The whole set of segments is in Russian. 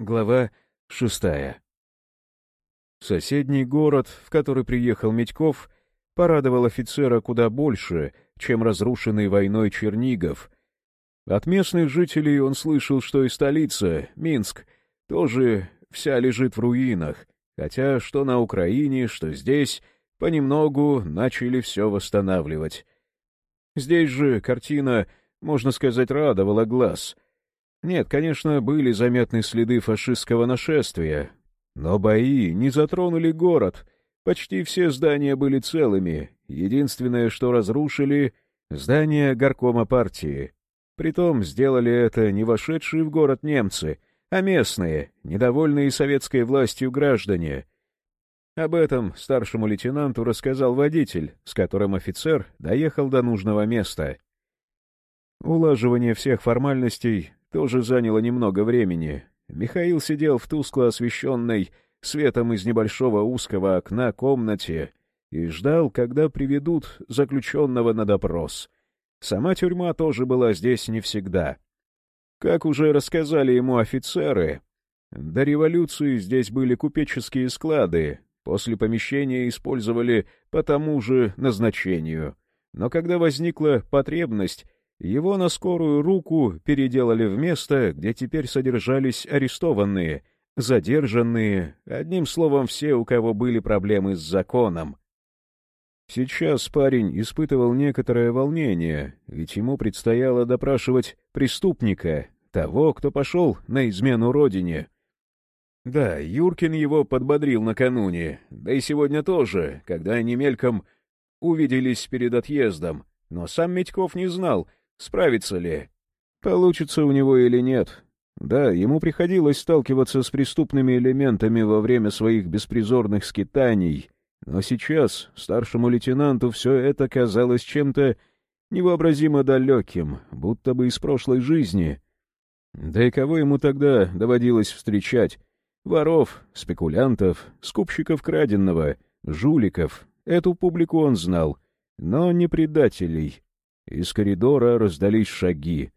Глава шестая. Соседний город, в который приехал Медьков, порадовал офицера куда больше, чем разрушенный войной Чернигов. От местных жителей он слышал, что и столица, Минск, тоже вся лежит в руинах, хотя что на Украине, что здесь, понемногу начали все восстанавливать. Здесь же картина, можно сказать, радовала глаз — нет, конечно, были заметны следы фашистского нашествия, но бои не затронули город. Почти все здания были целыми. Единственное, что разрушили — здание горкома партии. Притом сделали это не вошедшие в город немцы, а местные, недовольные советской властью граждане. Об этом старшему лейтенанту рассказал водитель, с которым офицер доехал до нужного места. Улаживание всех формальностей тоже заняло немного времени. Михаил сидел в тускло освещенной светом из небольшого узкого окна комнате и ждал, когда приведут заключенного на допрос. Сама тюрьма тоже была здесь не всегда. Как уже рассказали ему офицеры, до революции здесь были купеческие склады, после помещения использовали по тому же назначению. Но когда возникла потребность его на скорую руку переделали в место, где теперь содержались арестованные, задержанные, одним словом, все, у кого были проблемы с законом. Сейчас парень испытывал некоторое волнение, ведь ему предстояло допрашивать преступника, того, кто пошел на измену родине. Да, Юркин его подбодрил накануне, да и сегодня тоже, когда они мельком увиделись перед отъездом, но сам Медьков не знал — Справится ли? Получится у него или нет? Да, ему приходилось сталкиваться с преступными элементами во время своих беспризорных скитаний, но сейчас старшему лейтенанту все это казалось чем-то невообразимо далеким, будто бы из прошлой жизни. Да и кого ему тогда доводилось встречать? Воров, спекулянтов, скупщиков краденного, жуликов. Эту публику он знал, но не предателей. Из коридора раздались шаги.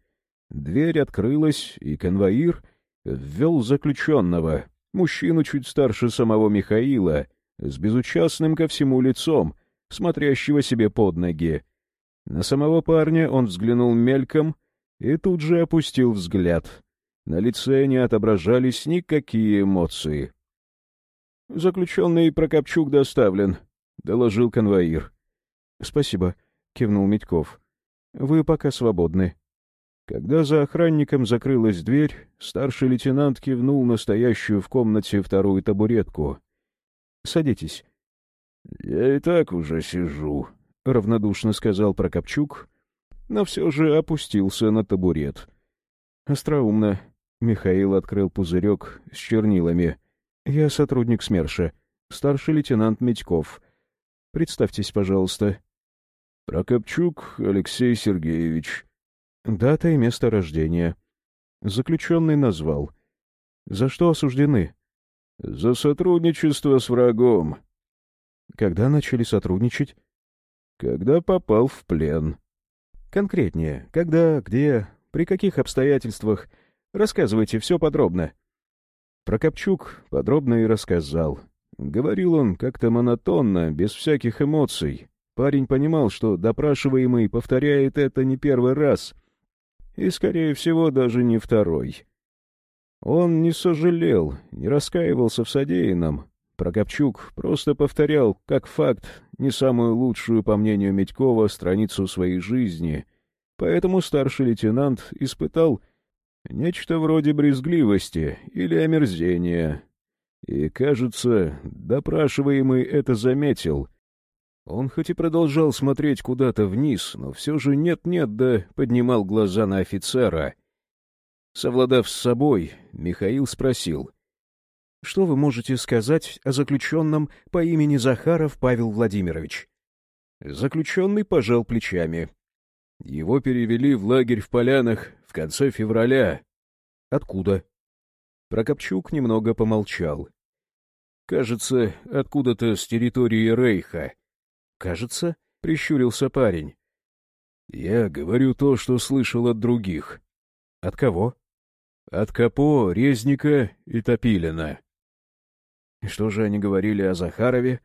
Дверь открылась, и конвоир ввел заключенного, мужчину чуть старше самого Михаила, с безучастным ко всему лицом, смотрящего себе под ноги. На самого парня он взглянул мельком и тут же опустил взгляд. На лице не отображались никакие эмоции. — Заключенный Прокопчук доставлен, — доложил конвоир. — Спасибо, — кивнул Медьков. Вы пока свободны». Когда за охранником закрылась дверь, старший лейтенант кивнул настоящую в комнате вторую табуретку. «Садитесь». «Я и так уже сижу», — равнодушно сказал Прокопчук, но все же опустился на табурет. «Остроумно». Михаил открыл пузырек с чернилами. «Я сотрудник СМЕРШа, старший лейтенант Медьков. Представьтесь, пожалуйста». Прокопчук Алексей Сергеевич. Дата и место рождения. Заключенный назвал. За что осуждены? За сотрудничество с врагом. Когда начали сотрудничать? Когда попал в плен. Конкретнее, когда, где, при каких обстоятельствах? Рассказывайте все подробно. Прокопчук подробно и рассказал. Говорил он как-то монотонно, без всяких эмоций, Парень понимал, что допрашиваемый повторяет это не первый раз, и, скорее всего, даже не второй. Он не сожалел, не раскаивался в содеянном. Прокопчук просто повторял, как факт, не самую лучшую, по мнению Медькова, страницу своей жизни. Поэтому старший лейтенант испытал нечто вроде брезгливости или омерзения. И, кажется, допрашиваемый это заметил — он хоть и продолжал смотреть куда-то вниз, но все же нет-нет да поднимал глаза на офицера. Совладав с собой, Михаил спросил. — Что вы можете сказать о заключенном по имени Захаров Павел Владимирович? Заключенный пожал плечами. Его перевели в лагерь в Полянах в конце февраля. — Откуда? Прокопчук немного помолчал. — Кажется, откуда-то с территории Рейха. «Кажется», — прищурился парень. «Я говорю то, что слышал от других». «От кого?» От Капо, Резника и Топилина. И что же они говорили о Захарове?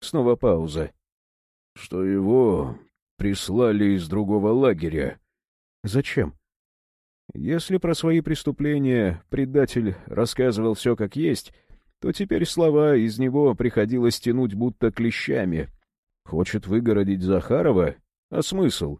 Снова пауза. Что его прислали из другого лагеря. Зачем? Если про свои преступления предатель рассказывал все как есть, то теперь слова из него приходилось тянуть будто клещами. Хочет выгородить Захарова? А смысл?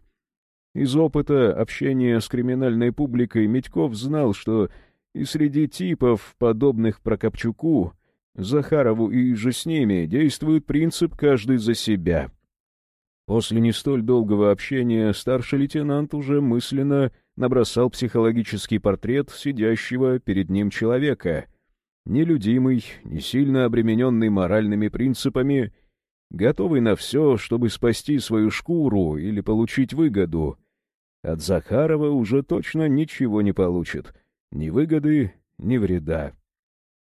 Из опыта общения с криминальной публикой Медьков знал, что и среди типов, подобных Прокопчуку, Захарову и же с ними, действует принцип «каждый за себя». После не столь долгого общения старший лейтенант уже мысленно набросал психологический портрет сидящего перед ним человека, нелюдимый, не сильно обремененный моральными принципами, готовый на все, чтобы спасти свою шкуру или получить выгоду. От Захарова уже точно ничего не получит, ни выгоды, ни вреда.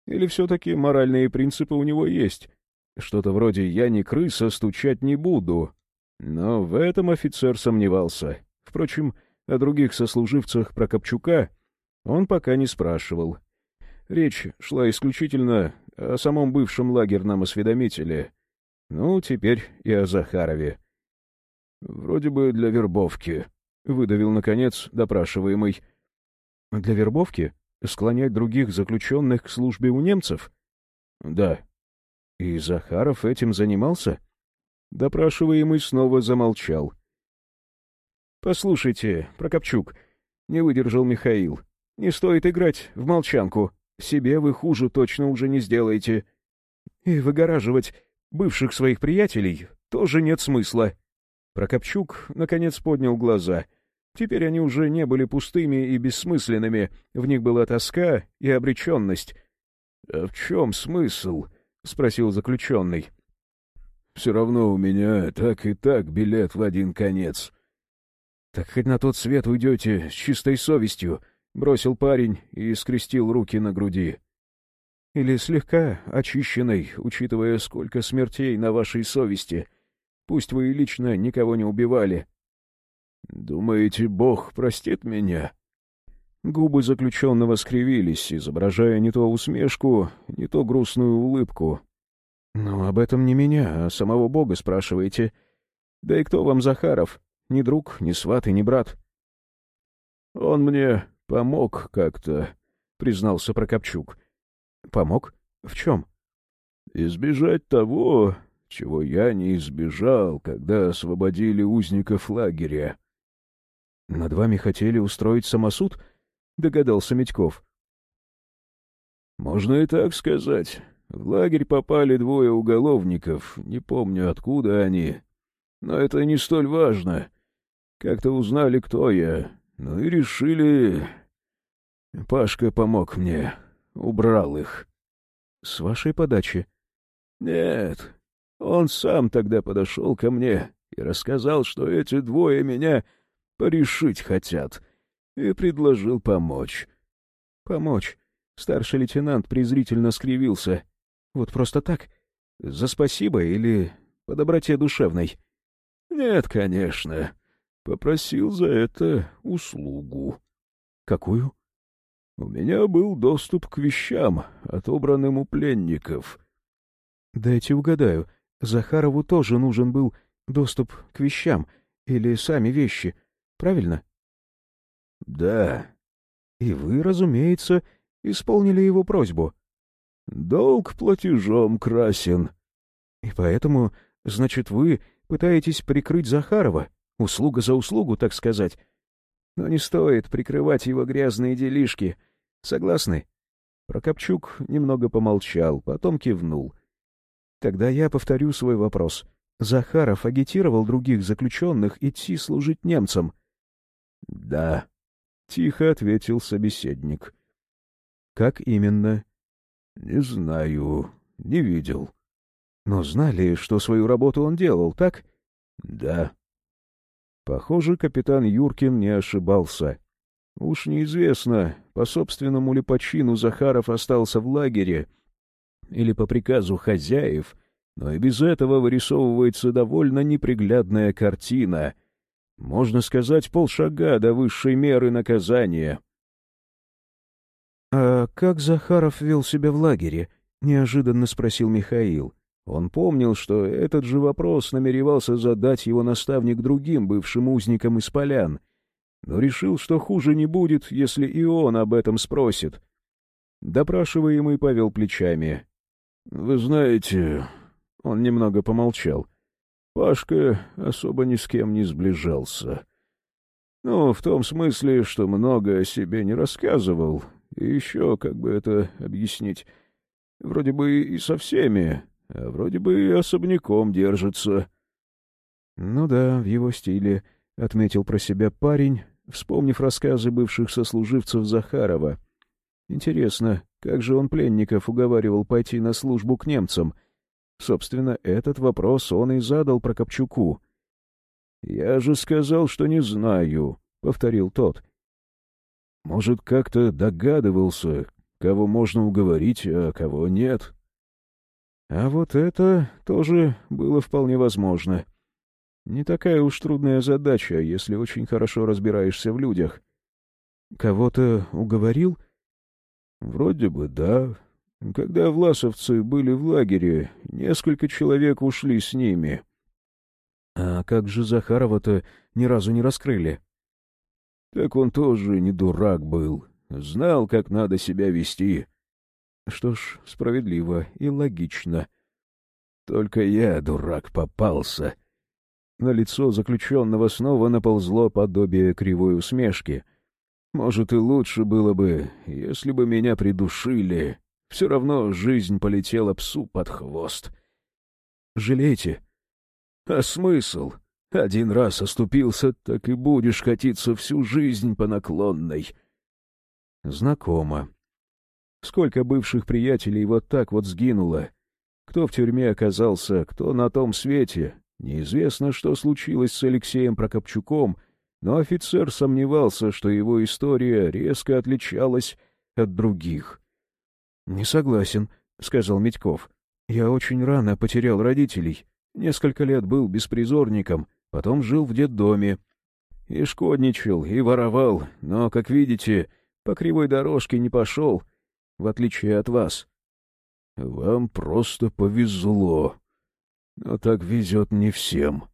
Или все-таки моральные принципы у него есть? Что-то вроде «я не крыса, стучать не буду», но в этом офицер сомневался. Впрочем, о других сослуживцах Прокопчука он пока не спрашивал. Речь шла исключительно о самом бывшем лагерном осведомителе. Ну, теперь и о Захарове. «Вроде бы для вербовки», — выдавил, наконец, допрашиваемый. «Для вербовки? Склонять других заключенных к службе у немцев?» «Да». «И Захаров этим занимался?» Допрашиваемый снова замолчал. «Послушайте, Прокопчук», — не выдержал Михаил, — «не стоит играть в молчанку. Себе вы хуже точно уже не сделаете. И выгораживать бывших своих приятелей тоже нет смысла». Прокопчук, наконец, поднял глаза. Теперь они уже не были пустыми и бессмысленными, в них была тоска и обреченность. «А в чем смысл?» — спросил заключенный. Все равно у меня так и так билет в один конец. — Так хоть на тот свет уйдете с чистой совестью, — бросил парень и скрестил руки на груди. — Или слегка очищенной, учитывая, сколько смертей на вашей совести. Пусть вы и лично никого не убивали. — Думаете, Бог простит меня? Губы заключенного скривились, изображая не то усмешку, не то грустную улыбку. «Ну, об этом не меня, а самого Бога спрашиваете. Да и кто вам Захаров? Ни друг, ни сват и ни брат». «Он мне помог как-то», — признался Прокопчук. «Помог? В чем?» «Избежать того, чего я не избежал, когда освободили узников лагеря». «Над вами хотели устроить самосуд?» — догадался Медьков. «Можно и так сказать. В лагерь попали двое уголовников, не помню, откуда они. Но это не столь важно. Как-то узнали, кто я. Ну и решили... Пашка помог мне. Убрал их. С вашей подачи? Нет. Он сам тогда подошел ко мне и рассказал, что эти двое меня порешить хотят, и предложил помочь. Помочь? Старший лейтенант презрительно скривился. Вот просто так? За спасибо или по доброте душевной? Нет, конечно. Попросил за это услугу. Какую? У меня был доступ к вещам, отобранным у пленников. Дайте угадаю, Захарову тоже нужен был доступ к вещам или сами вещи, правильно? Да. И вы, разумеется, исполнили его просьбу. Долг платежом красен. И поэтому, значит, вы пытаетесь прикрыть Захарова, услуга за услугу, так сказать. Но не стоит прикрывать его грязные делишки. Согласны? Прокопчук немного помолчал, потом кивнул. Тогда я повторю свой вопрос. Захаров агитировал других заключенных идти служить немцам. — Да, — тихо ответил собеседник. — Как именно? Не знаю, не видел. Но знали, что свою работу он делал, так? Да. Похоже, капитан Юркин не ошибался. Уж неизвестно, по собственному ли почину Захаров остался в лагере или по приказу хозяев, но и без этого вырисовывается довольно неприглядная картина. Можно сказать, полшага до высшей меры наказания. «А как Захаров вел себя в лагере?» — неожиданно спросил Михаил. Он помнил, что этот же вопрос намеревался задать его наставник другим бывшим узникам из полян, но решил, что хуже не будет, если и он об этом спросит. Допрашиваемый повел плечами. — Вы знаете... Он немного помолчал. Пашка особо ни с кем не сближался. Ну, в том смысле, что много о себе не рассказывал. И еще, как бы это объяснить, вроде бы и со всеми, а вроде бы и особняком держится. — Ну да, в его стиле, — отметил про себя парень, вспомнив рассказы бывших сослуживцев Захарова. Интересно, как же он пленников уговаривал пойти на службу к немцам? Собственно, этот вопрос он и задал про Копчуку. «Я же сказал, что не знаю», — повторил тот. «Может, как-то догадывался, кого можно уговорить, а кого нет?» А вот это тоже было вполне возможно. Не такая уж трудная задача, если очень хорошо разбираешься в людях. Кого-то уговорил? Вроде бы да. Когда власовцы были в лагере, несколько человек ушли с ними. А как же Захарова-то ни разу не раскрыли? Так он тоже не дурак был. Знал, как надо себя вести. Что ж, справедливо и логично. Только я, дурак, попался. На лицо заключенного снова наползло подобие кривой усмешки. Может, и лучше было бы, если бы меня придушили. Все равно жизнь полетела псу под хвост. Жалеете? А смысл? Один раз оступился, так и будешь катиться всю жизнь по наклонной. Знакомо. Сколько бывших приятелей вот так вот сгинуло. Кто в тюрьме оказался, кто на том свете. Неизвестно, что случилось с Алексеем Прокопчуком, но офицер сомневался, что его история резко отличалась от других. — Не согласен, — сказал Медьков. — Я очень рано потерял родителей. Несколько лет был беспризорником, потом жил в детдоме. И шкодничал, и воровал, но, как видите, по кривой дорожке не пошел — в отличие от вас. Вам просто повезло. Но так везет не всем.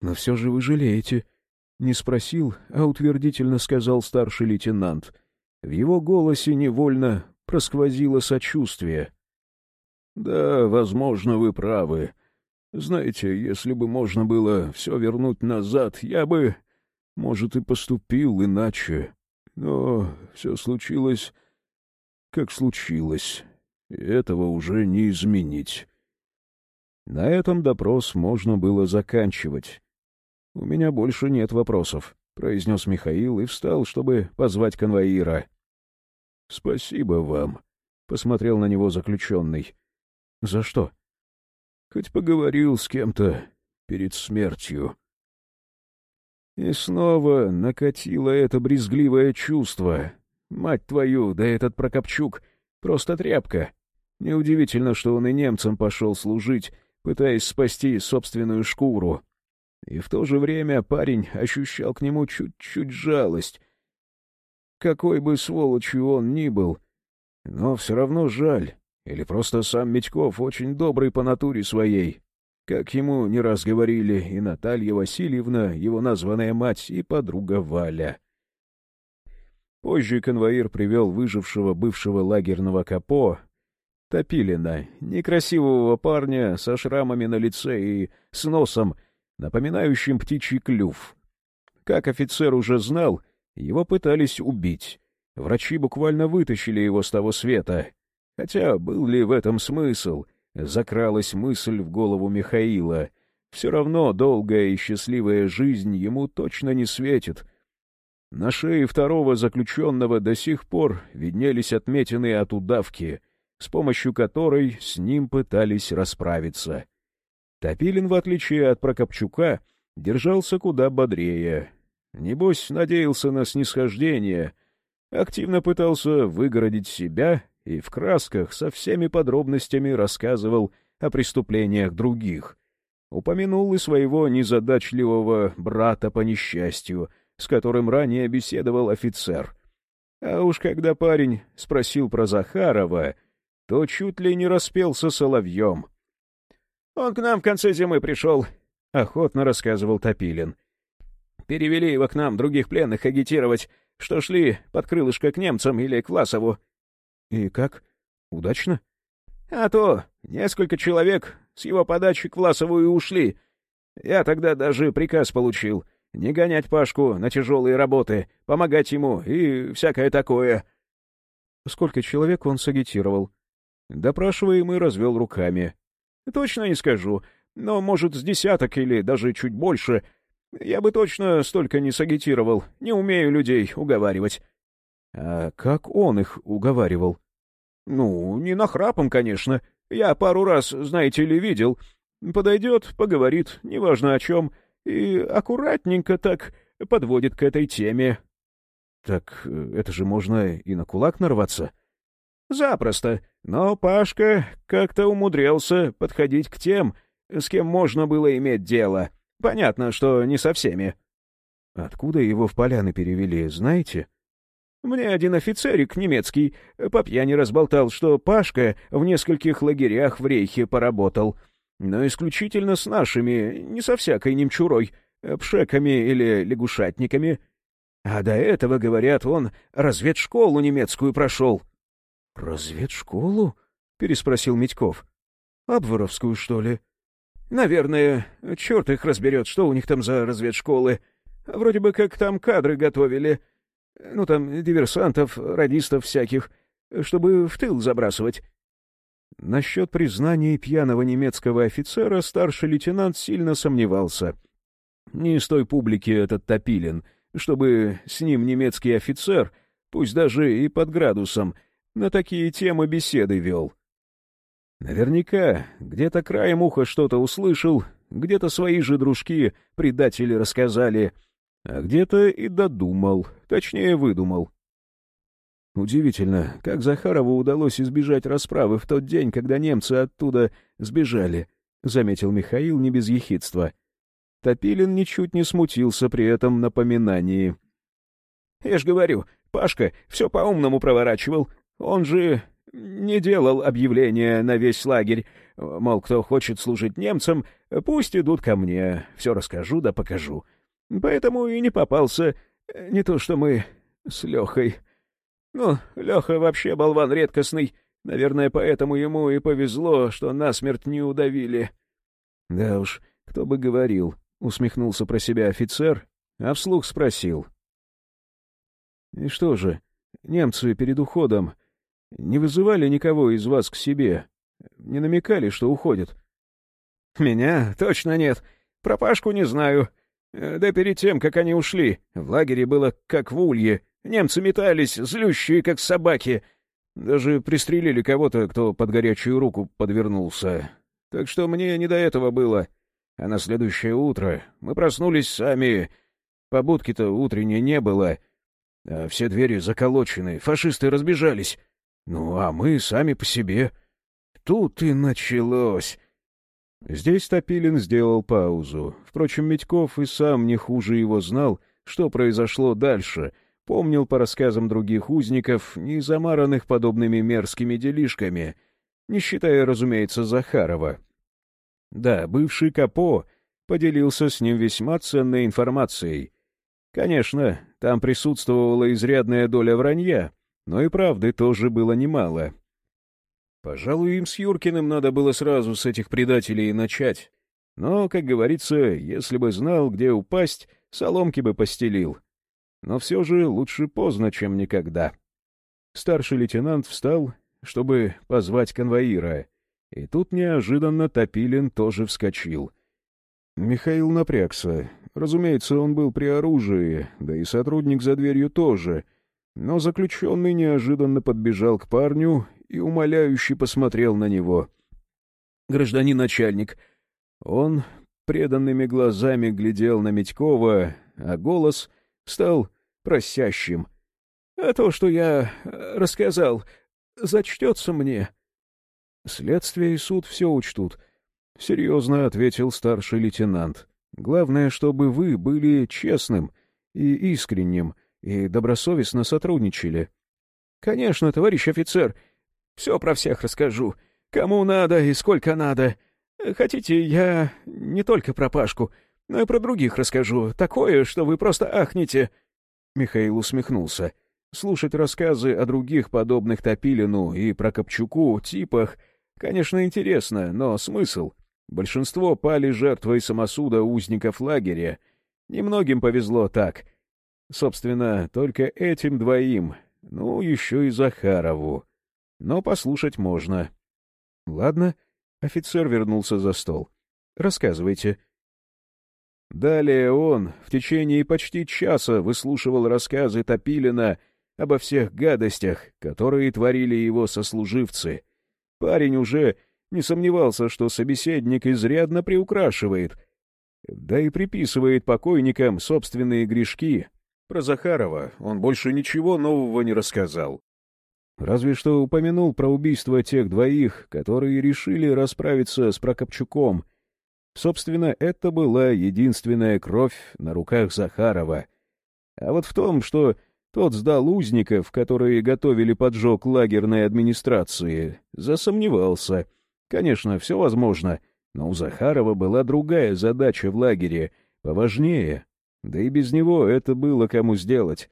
Но все же вы жалеете. Не спросил, а утвердительно сказал старший лейтенант. В его голосе невольно просквозило сочувствие. — Да, возможно, вы правы. Знаете, если бы можно было все вернуть назад, я бы, может, и поступил иначе. Но все случилось как случилось. Этого уже не изменить. На этом допрос можно было заканчивать. — У меня больше нет вопросов, — произнес Михаил и встал, чтобы позвать конвоира. — Спасибо вам, — посмотрел на него заключенный. — За что? — Хоть поговорил с кем-то перед смертью. И снова накатило это брезгливое чувство, Мать твою, да этот Прокопчук просто тряпка. Неудивительно, что он и немцам пошел служить, пытаясь спасти собственную шкуру. И в то же время парень ощущал к нему чуть-чуть жалость. Какой бы сволочью он ни был, но все равно жаль. Или просто сам Медьков очень добрый по натуре своей. Как ему не раз говорили и Наталья Васильевна, его названная мать, и подруга Валя. Позже конвоир привел выжившего бывшего лагерного капо, Топилина, некрасивого парня со шрамами на лице и с носом, напоминающим птичий клюв. Как офицер уже знал, его пытались убить. Врачи буквально вытащили его с того света. Хотя был ли в этом смысл? Закралась мысль в голову Михаила. Все равно долгая и счастливая жизнь ему точно не светит — на шее второго заключенного до сих пор виднелись отметины от удавки, с помощью которой с ним пытались расправиться. Топилин, в отличие от Прокопчука, держался куда бодрее. Небось, надеялся на снисхождение, активно пытался выгородить себя и в красках со всеми подробностями рассказывал о преступлениях других. Упомянул и своего незадачливого брата по несчастью — с которым ранее беседовал офицер. А уж когда парень спросил про Захарова, то чуть ли не распелся соловьем. «Он к нам в конце зимы пришел», — охотно рассказывал Топилин. «Перевели его к нам, других пленных агитировать, что шли под крылышко к немцам или к Власову». «И как? Удачно?» «А то несколько человек с его подачи к Власову и ушли. Я тогда даже приказ получил — не гонять Пашку на тяжелые работы, помогать ему и всякое такое». «Сколько человек он сагитировал?» Допрашиваемый развел руками. «Точно не скажу, но, может, с десяток или даже чуть больше. Я бы точно столько не сагитировал, не умею людей уговаривать». «А как он их уговаривал?» «Ну, не нахрапом, конечно. Я пару раз, знаете ли, видел. Подойдет, поговорит, неважно о чем, и аккуратненько так подводит к этой теме». «Так э, это же можно и на кулак нарваться?» «Запросто. Но Пашка как-то умудрялся подходить к тем, с кем можно было иметь дело. Понятно, что не со всеми». «Откуда его в поляны перевели, знаете?» Мне один офицерик немецкий по пьяни разболтал, что Пашка в нескольких лагерях в рейхе поработал, но исключительно с нашими, не со всякой немчурой, пшеками или лягушатниками. А до этого, говорят, он разведшколу немецкую прошел. — Разведшколу? — переспросил Митьков. — Абворовскую, что ли? — Наверное. Черт их разберет, что у них там за разведшколы. Вроде бы как там кадры готовили — ну, там, диверсантов, радистов всяких, чтобы в тыл забрасывать. Насчет признаний пьяного немецкого офицера старший лейтенант сильно сомневался. Не из той публики этот Топилин, чтобы с ним немецкий офицер, пусть даже и под градусом, на такие темы беседы вел. Наверняка где-то краем уха что-то услышал, где-то свои же дружки, предатели, рассказали — а где-то и додумал, точнее выдумал. Удивительно, как Захарову удалось избежать расправы в тот день, когда немцы оттуда сбежали, — заметил Михаил не без ехидства. Топилин ничуть не смутился при этом напоминании. — Я ж говорю, Пашка все по-умному проворачивал. Он же не делал объявления на весь лагерь. Мол, кто хочет служить немцам, пусть идут ко мне, все расскажу да покажу. Поэтому и не попался. Не то что мы с Лехой. Ну, Леха вообще болван редкостный. Наверное, поэтому ему и повезло, что насмерть не удавили. — Да уж, кто бы говорил, — усмехнулся про себя офицер, а вслух спросил. — И что же, немцы перед уходом не вызывали никого из вас к себе? Не намекали, что уходят? — Меня точно нет. Про Пашку не знаю. Э, да перед тем, как они ушли, в лагере было как в улье. Немцы метались, злющие, как собаки. Даже пристрелили кого-то, кто под горячую руку подвернулся. Так что мне не до этого было. А на следующее утро мы проснулись сами. Побудки-то утренней не было. А все двери заколочены, фашисты разбежались. Ну, а мы сами по себе. Тут и началось. Здесь Топилин сделал паузу. Впрочем, Митьков и сам не хуже его знал, что произошло дальше, помнил по рассказам других узников, не замаранных подобными мерзкими делишками, не считая, разумеется, Захарова. Да, бывший Капо поделился с ним весьма ценной информацией. Конечно, там присутствовала изрядная доля вранья, но и правды тоже было немало. Пожалуй, им с Юркиным надо было сразу с этих предателей начать. Но, как говорится, если бы знал, где упасть, соломки бы постелил. Но все же лучше поздно, чем никогда. Старший лейтенант встал, чтобы позвать конвоира, и тут неожиданно Топилин тоже вскочил. Михаил напрягся. Разумеется, он был при оружии, да и сотрудник за дверью тоже, но заключенный неожиданно подбежал к парню и умоляюще посмотрел на него. «Гражданин начальник». Он преданными глазами глядел на Медькова, а голос стал просящим. «А то, что я рассказал, зачтется мне». «Следствие и суд все учтут», — серьезно ответил старший лейтенант. «Главное, чтобы вы были честным и искренним, и добросовестно сотрудничали. — Конечно, товарищ офицер, все про всех расскажу. Кому надо и сколько надо. Хотите, я не только про Пашку, но и про других расскажу. Такое, что вы просто ахнете. Михаил усмехнулся. Слушать рассказы о других подобных Топилину и про Копчуку типах, конечно, интересно, но смысл? Большинство пали жертвой самосуда узников лагеря. Немногим повезло так. Собственно, только этим двоим, ну, еще и Захарову. Но послушать можно. Ладно, офицер вернулся за стол. Рассказывайте. Далее он в течение почти часа выслушивал рассказы Топилина обо всех гадостях, которые творили его сослуживцы. Парень уже не сомневался, что собеседник изрядно приукрашивает, да и приписывает покойникам собственные грешки. Про Захарова он больше ничего нового не рассказал. Разве что упомянул про убийство тех двоих, которые решили расправиться с Прокопчуком. Собственно, это была единственная кровь на руках Захарова. А вот в том, что тот сдал узников, которые готовили поджог лагерной администрации, засомневался. Конечно, все возможно, но у Захарова была другая задача в лагере, поважнее. Да и без него это было кому сделать.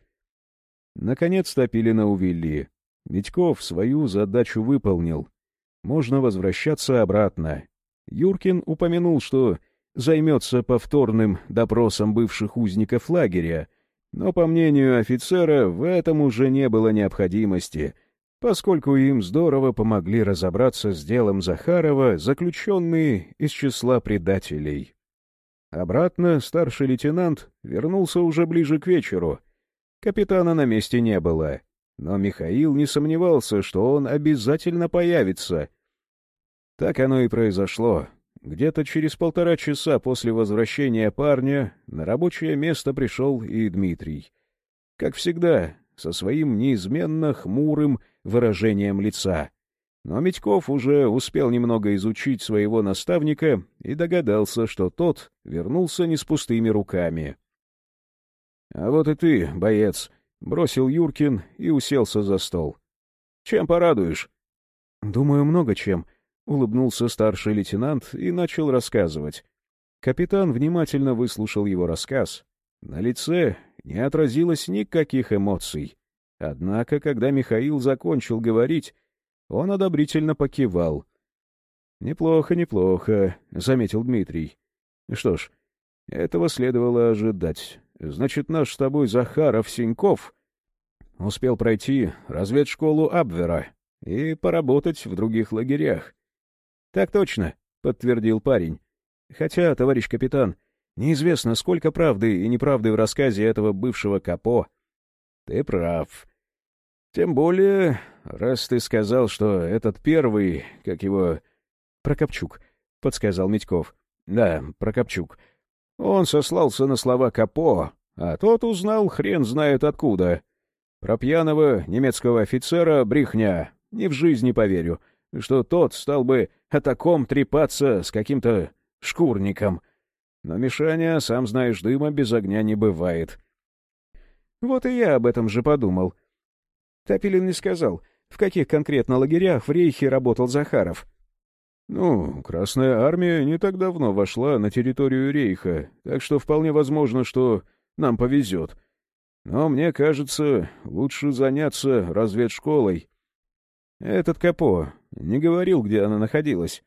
Наконец Топилина увели. Митьков свою задачу выполнил. Можно возвращаться обратно. Юркин упомянул, что займется повторным допросом бывших узников лагеря, но, по мнению офицера, в этом уже не было необходимости, поскольку им здорово помогли разобраться с делом Захарова заключенные из числа предателей. Обратно старший лейтенант вернулся уже ближе к вечеру. Капитана на месте не было. Но Михаил не сомневался, что он обязательно появится. Так оно и произошло. Где-то через полтора часа после возвращения парня на рабочее место пришел и Дмитрий. Как всегда, со своим неизменно хмурым выражением лица. Но Митьков уже успел немного изучить своего наставника и догадался, что тот вернулся не с пустыми руками. — А вот и ты, боец, Бросил Юркин и уселся за стол. «Чем порадуешь?» «Думаю, много чем», — улыбнулся старший лейтенант и начал рассказывать. Капитан внимательно выслушал его рассказ. На лице не отразилось никаких эмоций. Однако, когда Михаил закончил говорить, он одобрительно покивал. «Неплохо, неплохо», — заметил Дмитрий. «Что ж, этого следовало ожидать. Значит, наш с тобой Захаров Синьков успел пройти разведшколу Абвера и поработать в других лагерях. — Так точно, — подтвердил парень. — Хотя, товарищ капитан, неизвестно, сколько правды и неправды в рассказе этого бывшего Капо. — Ты прав. Тем более, раз ты сказал, что этот первый, как его... — Прокопчук, — подсказал Митьков. — Да, Прокопчук. — он сослался на слова Капо, а тот узнал хрен знает откуда. Про пьяного немецкого офицера брехня. Ни в жизни поверю, что тот стал бы о таком трепаться с каким-то шкурником. Но Мишаня, сам знаешь, дыма без огня не бывает. Вот и я об этом же подумал. Топилин не сказал, в каких конкретно лагерях в Рейхе работал Захаров. Ну, Красная Армия не так давно вошла на территорию Рейха, так что вполне возможно, что нам повезет. Но мне кажется, лучше заняться разведшколой. Этот Капо не говорил, где она находилась.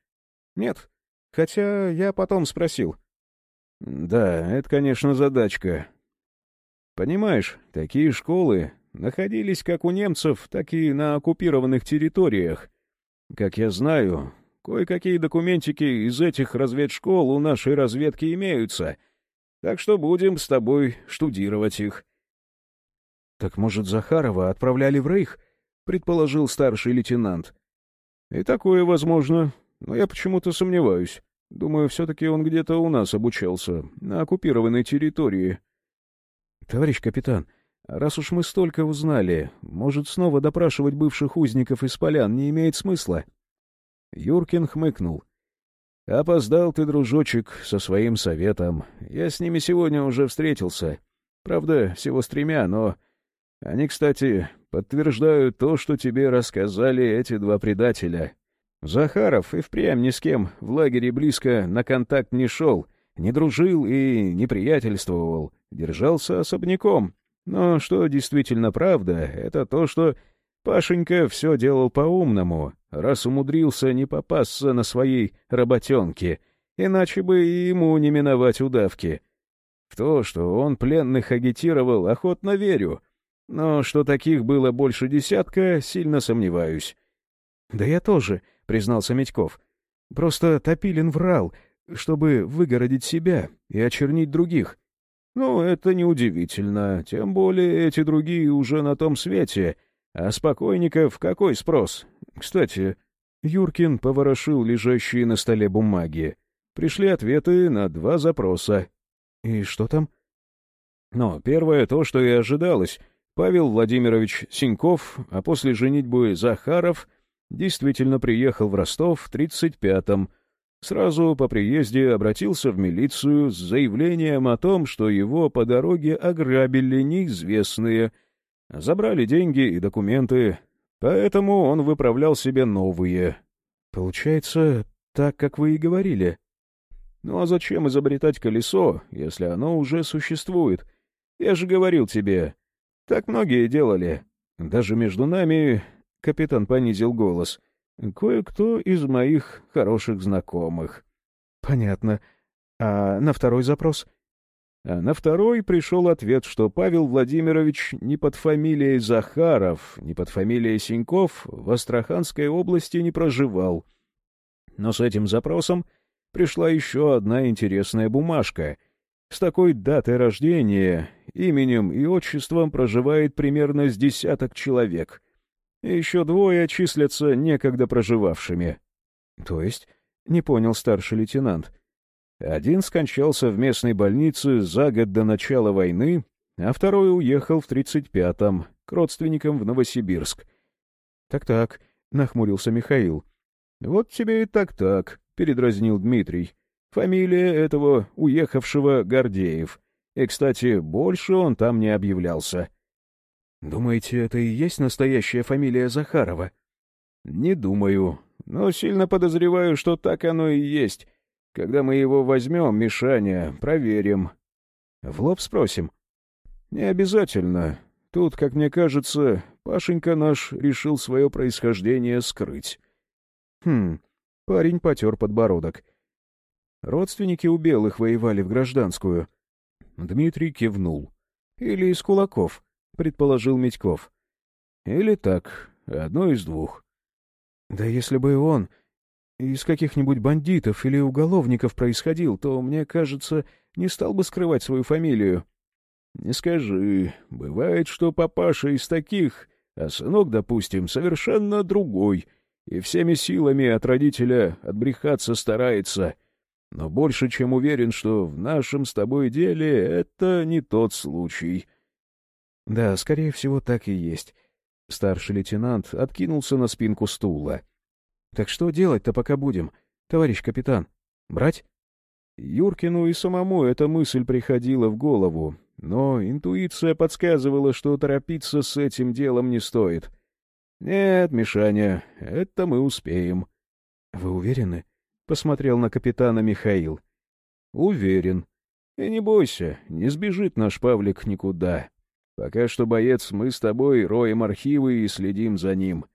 Нет, хотя я потом спросил. Да, это, конечно, задачка. Понимаешь, такие школы находились как у немцев, так и на оккупированных территориях. Как я знаю, Кое-какие документики из этих разведшкол у нашей разведки имеются, так что будем с тобой штудировать их. — Так, может, Захарова отправляли в Рейх? — предположил старший лейтенант. — И такое возможно, но я почему-то сомневаюсь. Думаю, все-таки он где-то у нас обучался, на оккупированной территории. — Товарищ капитан, раз уж мы столько узнали, может, снова допрашивать бывших узников из полян не имеет смысла? — Юркин хмыкнул. «Опоздал ты, дружочек, со своим советом. Я с ними сегодня уже встретился. Правда, всего с тремя, но Они, кстати, подтверждают то, что тебе рассказали эти два предателя. Захаров и впрямь ни с кем в лагере близко на контакт не шел, не дружил и не приятельствовал, держался особняком. Но что действительно правда, это то, что Пашенька все делал по-умному, раз умудрился не попасться на своей работенке, иначе бы и ему не миновать удавки. В то, что он пленных агитировал, охотно верю, но что таких было больше десятка, сильно сомневаюсь. — Да я тоже, — признался Медьков. — Просто Топилин врал, чтобы выгородить себя и очернить других. — Ну, это неудивительно, тем более эти другие уже на том свете. А с покойников какой спрос? Кстати, Юркин поворошил лежащие на столе бумаги. Пришли ответы на два запроса. — И что там? — Ну, первое то, что и ожидалось. Павел Владимирович Синьков, а после женитьбы Захаров, действительно приехал в Ростов в 35-м, Сразу по приезде обратился в милицию с заявлением о том, что его по дороге ограбили неизвестные, забрали деньги и документы, поэтому он выправлял себе новые. Получается, так, как вы и говорили. Ну а зачем изобретать колесо, если оно уже существует? Я же говорил тебе. Так многие делали. Даже между нами, — капитан понизил голос, Кое-кто из моих хороших знакомых. — Понятно. А на второй запрос? А на второй пришел ответ, что Павел Владимирович ни под фамилией Захаров, ни под фамилией Синьков в Астраханской области не проживал. Но с этим запросом пришла еще одна интересная бумажка. С такой датой рождения, именем и отчеством проживает примерно с десяток человек и еще двое числятся некогда проживавшими. — То есть? — не понял старший лейтенант. Один скончался в местной больнице за год до начала войны, а второй уехал в 35-м к родственникам в Новосибирск. «Так — Так-так, — нахмурился Михаил. — Вот тебе и так-так, — передразнил Дмитрий. Фамилия этого уехавшего Гордеев. И, кстати, больше он там не объявлялся. «Думаете, это и есть настоящая фамилия Захарова?» «Не думаю, но сильно подозреваю, что так оно и есть. Когда мы его возьмем, Мишаня, проверим». «В лоб спросим?» «Не обязательно. Тут, как мне кажется, Пашенька наш решил свое происхождение скрыть». «Хм...» — парень потер подбородок. «Родственники у белых воевали в гражданскую». Дмитрий кивнул. «Или из кулаков». — предположил Медьков. «Или так, одно из двух». «Да если бы он из каких-нибудь бандитов или уголовников происходил, то, мне кажется, не стал бы скрывать свою фамилию». «Не скажи. Бывает, что папаша из таких, а сынок, допустим, совершенно другой, и всеми силами от родителя отбрехаться старается. Но больше чем уверен, что в нашем с тобой деле это не тот случай». Да, скорее всего, так и есть. Старший лейтенант откинулся на спинку стула. Так что делать-то пока будем, товарищ капитан? Брать? Юркину и самому эта мысль приходила в голову, но интуиция подсказывала, что торопиться с этим делом не стоит. «Нет, Мишаня, это мы успеем». «Вы уверены?» — посмотрел на капитана Михаил. «Уверен. И не бойся, не сбежит наш Павлик никуда. Пока что, боец, мы с тобой роем архивы и следим за ним.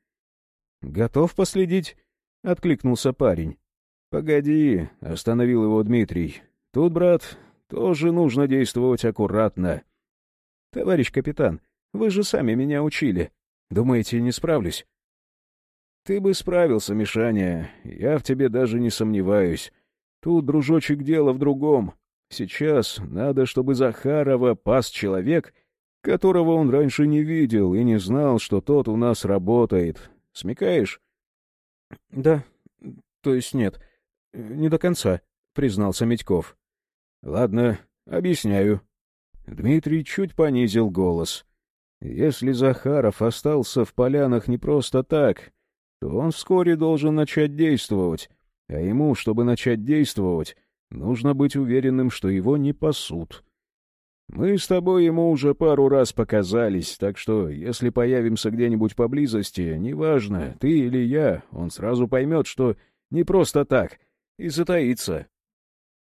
— Готов последить? — откликнулся парень. — Погоди, — остановил его Дмитрий. — Тут, брат, тоже нужно действовать аккуратно. — Товарищ капитан, вы же сами меня учили. Думаете, не справлюсь? — Ты бы справился, Мишаня. Я в тебе даже не сомневаюсь. Тут, дружочек, дело в другом. Сейчас надо, чтобы Захарова пас человек — которого он раньше не видел и не знал, что тот у нас работает. Смекаешь? — Да, то есть нет, не до конца, — признался Медьков. — Ладно, объясняю. Дмитрий чуть понизил голос. Если Захаров остался в полянах не просто так, то он вскоре должен начать действовать, а ему, чтобы начать действовать, нужно быть уверенным, что его не пасут. Мы с тобой ему уже пару раз показались, так что, если появимся где-нибудь поблизости, неважно, ты или я, он сразу поймет, что не просто так, и затаится.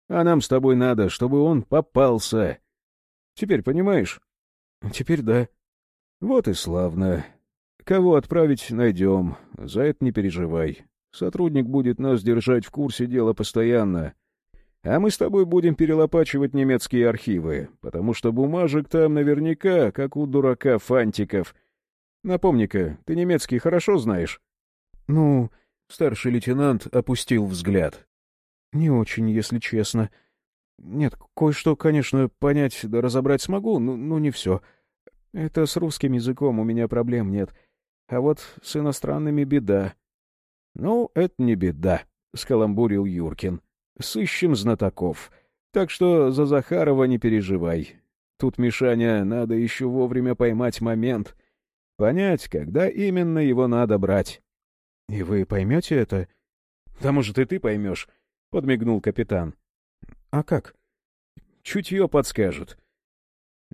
А нам с тобой надо, чтобы он попался. Теперь понимаешь? Теперь да. Вот и славно. Кого отправить, найдем. За это не переживай. Сотрудник будет нас держать в курсе дела постоянно. А мы с тобой будем перелопачивать немецкие архивы, потому что бумажек там наверняка, как у дурака Фантиков. Напомни-ка, ты немецкий хорошо знаешь? Ну, старший лейтенант опустил взгляд. Не очень, если честно. Нет, кое-что, конечно, понять да разобрать смогу, но, но не все. Это с русским языком у меня проблем нет. А вот с иностранными беда. — Ну, это не беда, — скаламбурил Юркин. Сыщем знатоков. Так что за Захарова не переживай. Тут, Мишаня, надо еще вовремя поймать момент. Понять, когда именно его надо брать. — И вы поймете это? — Да, может, и ты поймешь, — подмигнул капитан. — А как? — Чутье подскажет.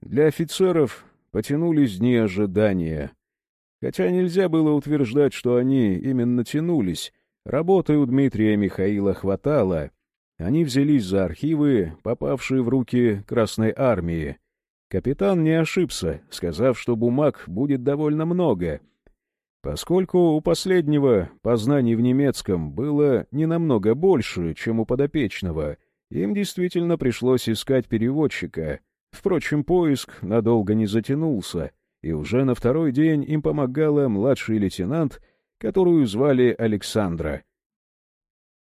Для офицеров потянулись дни ожидания. Хотя нельзя было утверждать, что они именно тянулись. Работы у Дмитрия Михаила хватало — они взялись за архивы, попавшие в руки Красной Армии. Капитан не ошибся, сказав, что бумаг будет довольно много, поскольку у последнего познаний в немецком было не намного больше, чем у подопечного. Им действительно пришлось искать переводчика. Впрочем, поиск надолго не затянулся, и уже на второй день им помогала младший лейтенант, которую звали Александра —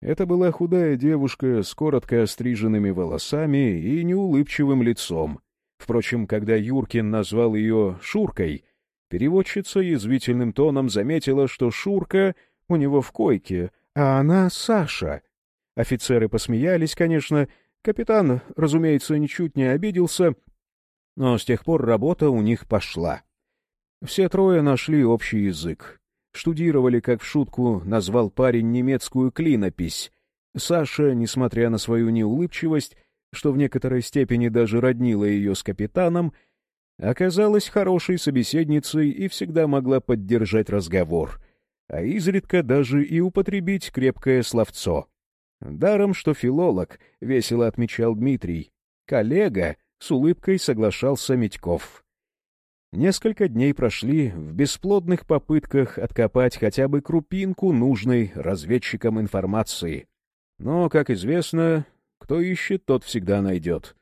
это была худая девушка с коротко остриженными волосами и неулыбчивым лицом. Впрочем, когда Юркин назвал ее Шуркой, переводчица язвительным тоном заметила, что Шурка у него в койке, а она Саша. Офицеры посмеялись, конечно, капитан, разумеется, ничуть не обиделся, но с тех пор работа у них пошла. Все трое нашли общий язык штудировали, как в шутку назвал парень немецкую клинопись. Саша, несмотря на свою неулыбчивость, что в некоторой степени даже роднило ее с капитаном, оказалась хорошей собеседницей и всегда могла поддержать разговор, а изредка даже и употребить крепкое словцо. Даром, что филолог, — весело отмечал Дмитрий, — коллега, — с улыбкой соглашался Медьков. Несколько дней прошли в бесплодных попытках откопать хотя бы крупинку нужной разведчикам информации. Но, как известно, кто ищет, тот всегда найдет.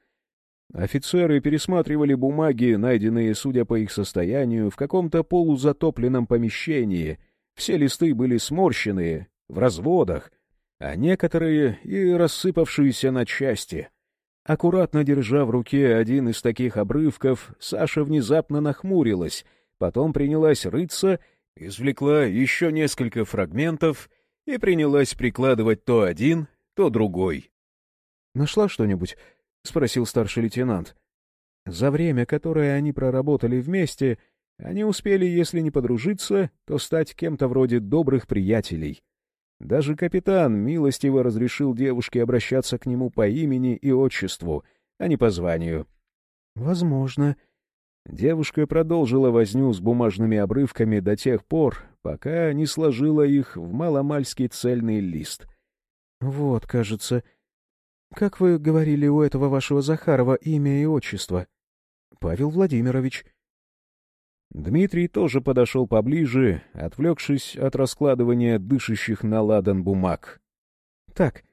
Офицеры пересматривали бумаги, найденные, судя по их состоянию, в каком-то полузатопленном помещении. Все листы были сморщенные, в разводах, а некоторые и рассыпавшиеся на части — Аккуратно держа в руке один из таких обрывков, Саша внезапно нахмурилась, потом принялась рыться, извлекла еще несколько фрагментов и принялась прикладывать то один, то другой. «Нашла что-нибудь?» — спросил старший лейтенант. За время, которое они проработали вместе, они успели, если не подружиться, то стать кем-то вроде добрых приятелей — даже капитан милостиво разрешил девушке обращаться к нему по имени и отчеству, а не по званию. «Возможно». Девушка продолжила возню с бумажными обрывками до тех пор, пока не сложила их в маломальский цельный лист. «Вот, кажется. Как вы говорили у этого вашего Захарова имя и отчество?» «Павел Владимирович». Дмитрий тоже подошел поближе, отвлекшись от раскладывания дышащих на ладан бумаг. Так,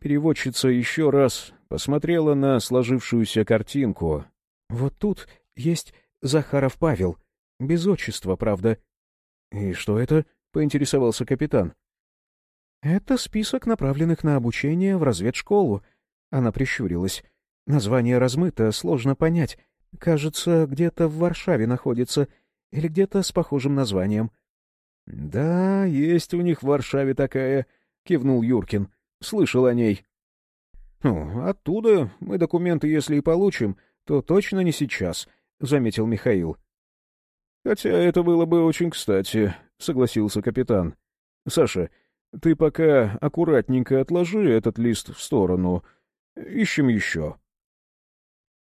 переводчица еще раз посмотрела на сложившуюся картинку. «Вот тут есть Захаров Павел. Без отчества, правда». «И что это?» — поинтересовался капитан. «Это список направленных на обучение в разведшколу». Она прищурилась. «Название размыто, сложно понять. Кажется, где-то в Варшаве находится». Или где-то с похожим названием. — Да, есть у них в Варшаве такая, — кивнул Юркин. — Слышал о ней. — Ну, оттуда мы документы, если и получим, то точно не сейчас, — заметил Михаил. — Хотя это было бы очень кстати, — согласился капитан. — Саша, ты пока аккуратненько отложи этот лист в сторону. Ищем еще.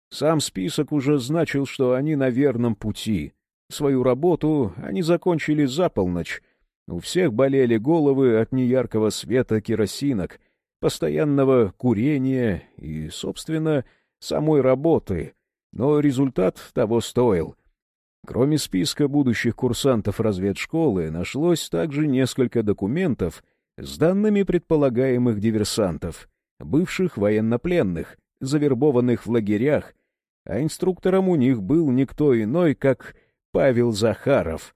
Сам список уже значил, что они на верном пути. Свою работу они закончили за полночь. У всех болели головы от неяркого света керосинок, постоянного курения и, собственно, самой работы. Но результат того стоил. Кроме списка будущих курсантов разведшколы, нашлось также несколько документов с данными предполагаемых диверсантов, бывших военнопленных, завербованных в лагерях, а инструктором у них был никто иной, как Павел Захаров.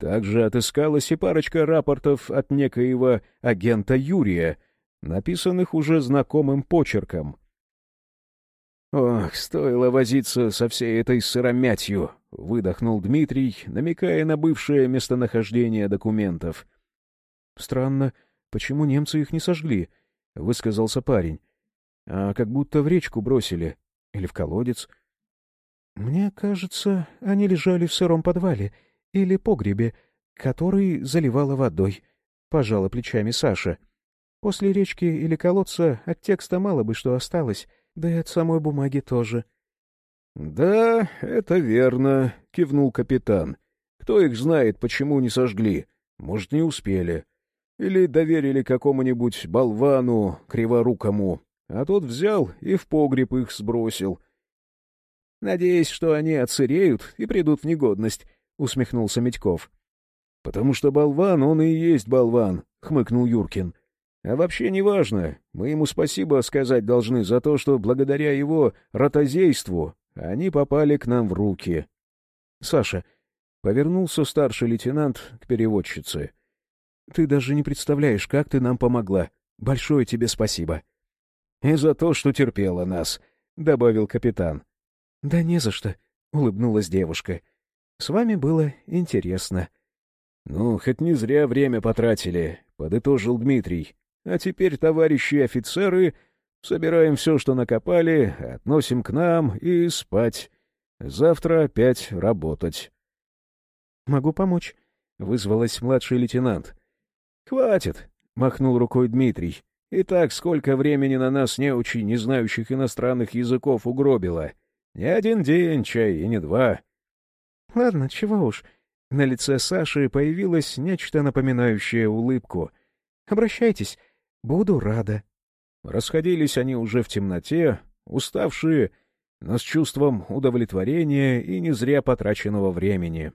Также отыскалась и парочка рапортов от некоего агента Юрия, написанных уже знакомым почерком. «Ох, стоило возиться со всей этой сыромятью», — выдохнул Дмитрий, намекая на бывшее местонахождение документов. «Странно, почему немцы их не сожгли?» — высказался парень. «А как будто в речку бросили. Или в колодец. Мне кажется, они лежали в сыром подвале или погребе, который заливало водой, — пожала плечами Саша. После речки или колодца от текста мало бы что осталось, да и от самой бумаги тоже. — Да, это верно, — кивнул капитан. — Кто их знает, почему не сожгли? Может, не успели. Или доверили какому-нибудь болвану криворукому, а тот взял и в погреб их сбросил — Надеюсь, что они отсыреют и придут в негодность, — усмехнулся Медьков. — Потому что болван, он и есть болван, — хмыкнул Юркин. — А вообще неважно, мы ему спасибо сказать должны за то, что благодаря его ротозейству они попали к нам в руки. — Саша, — повернулся старший лейтенант к переводчице, — ты даже не представляешь, как ты нам помогла. Большое тебе спасибо. — И за то, что терпела нас, — добавил капитан. — Да не за что, — улыбнулась девушка. — С вами было интересно. — Ну, хоть не зря время потратили, — подытожил Дмитрий. — А теперь, товарищи офицеры, собираем все, что накопали, относим к нам и спать. Завтра опять работать. — Могу помочь, — вызвалась младший лейтенант. — Хватит, — махнул рукой Дмитрий. — Итак, сколько времени на нас неучи, не знающих иностранных языков, угробило. — не один день, чай, и не два. Ладно, чего уж. На лице Саши появилось нечто напоминающее улыбку. Обращайтесь, буду рада. Расходились они уже в темноте, уставшие, но с чувством удовлетворения и не зря потраченного времени.